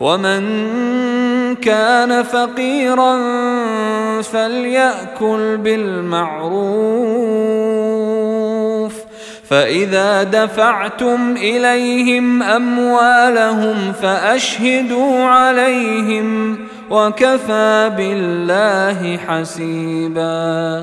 ومن كان فقيرا فليأكل بالمعروف. فإذا دفعتم إليهم أموالهم فأشهدوا عليهم وكفى بالله حسيبا.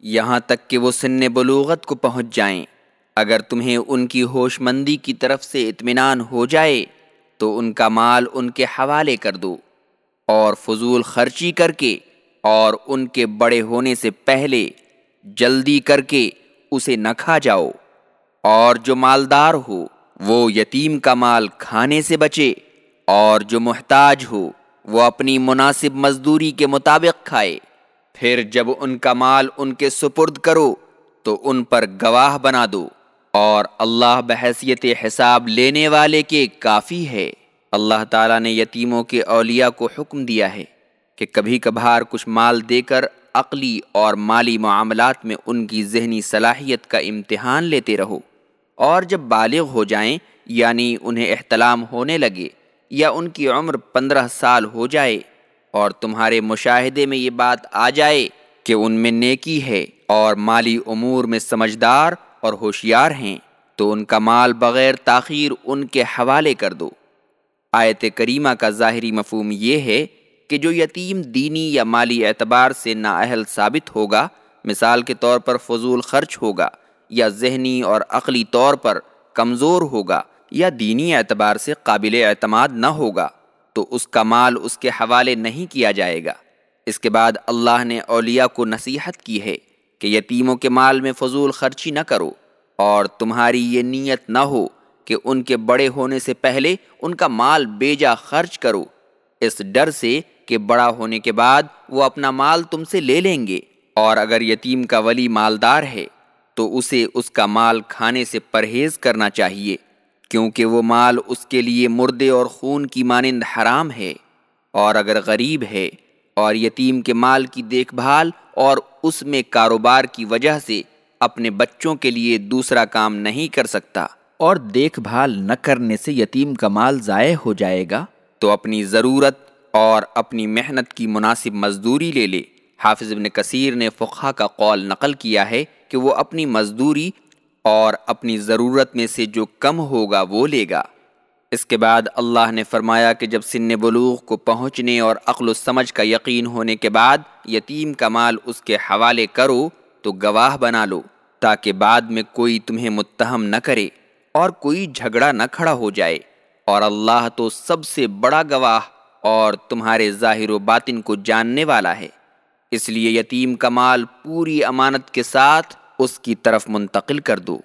یہاں تک کہ وہ سن بلوغت کو پہنچ جائیں۔ اگر تمہیں ان کی ہوش مندی کی طرف سے اطمینان ہو جائے، تو ان کا مال ان کے حوالے کر دو اور فضول خرچی کر کے اور ان کے بڑے ہونے سے پہلے جلدی کر کے اسے نہ کھا جاؤ۔ اور جو مالدار ہو، وہ یتیم کا مال کھانے سے بچے، اور جو محتاج ہو، وہ اپنی مناسب مزدوری کے مطابق کھائے۔ پھر جب ان کا مال ان کے سپرد کرو، تو ان پر گواہ بنا دو۔ اور اللہ بحثیت حساب لینے والے کے کافی ہے۔ اللہ تعالیٰ نے یتیموں کے اولیاء کو حکم دیا ہے کہ کبھی کبھار کچھ مال دے کر عقلی اور مالی معاملات میں ان کی ذہنی صلاحیت کا امتحان لیتے رہو۔ اور جب بالغ ہو جائیں یعنی انہیں احتلام ہونے لگے یا ان کی عمر پندرہ سال ہو جائے اور تمہارے مشاہدے میں یہ بات آ جائے کہ ان میں نیکی ہے اور مالی امور میں سمجھدار اور ہوشیار ہیں تو ان کا مال بغیر تاخیر ان کے حوالے کر دو۔ آیت کریمہ کا ظاہری مفہوم یہ ہے کہ جو یتیم دینی یا مالی اعتبار سے نااہل ثابت ہوگا، مثال کے طور پر فضول خرچ ہوگا یا ذہنی اور عقلی طور پر کمزور ہوگا یا دینی اعتبار سے قابل اعتماد نہ ہوگا، تو اس کا مال اس کے حوالے نہیں کیا جائے گا۔ اس کے بعد اللہ نے اولیاء کو نصیحت کی ہے۔ کہ یتیموں کے مال میں فضول خرچی نہ کرو اور تمہاری یہ نیت نہ ہو کہ ان کے بڑے ہونے سے پہلے ان کا مال بیجا خرچ کرو۔ اس ڈر سے کہ بڑا ہونے کے بعد وہ اپنا مال تم سے لے لیں گے اور اگر یتیم کا ولی مالدار ہے تو اسے اس کا مال کھانے سے پرہیز کرنا چاہیے، کیونکہ وہ مال اس کے لیے مردے اور خون کی مانند حرام ہے اور اگر غریب ہے اور یتیم کے مال کی دیکھ بھال اور اس میں کاروبار کی وجہ سے اپنے بچوں کے لیے دوسرا کام نہیں کر سکتا۔ اور دیکھ بھال نہ کرنے سے یتیم کا مال ضائع ہو جائے گا۔ تو اپنی ضرورت اور اپنی محنت کی مناسب مزدوری لے لے۔ حافظ ابن کثیر نے فقہ کا قول نقل کیا ہے کہ وہ اپنی مزدوری اور اپنی ضرورت میں سے جو کم ہوگا وہ لے گا۔ اس کے بعد اللہ نے فرمایا کہ جب سن بلوغ کو پہنچنے اور عقل و سمجھ کا یقین ہونے کے بعد یتیم کا مال اس کے حوالے کرو تو گواہ بنا لو تاکہ بعد میں کوئی تمہیں متہم نہ کرے اور کوئی جھگڑا نہ کھڑا ہو جائے۔ اور اللہ تو سب سے بڑا گواہ اور تمہارے ظاہر و باطن کو جاننے والا ہے۔ اس لیے یتیم کا مال پوری امانت کے ساتھ اس کی طرف منتقل کر دو۔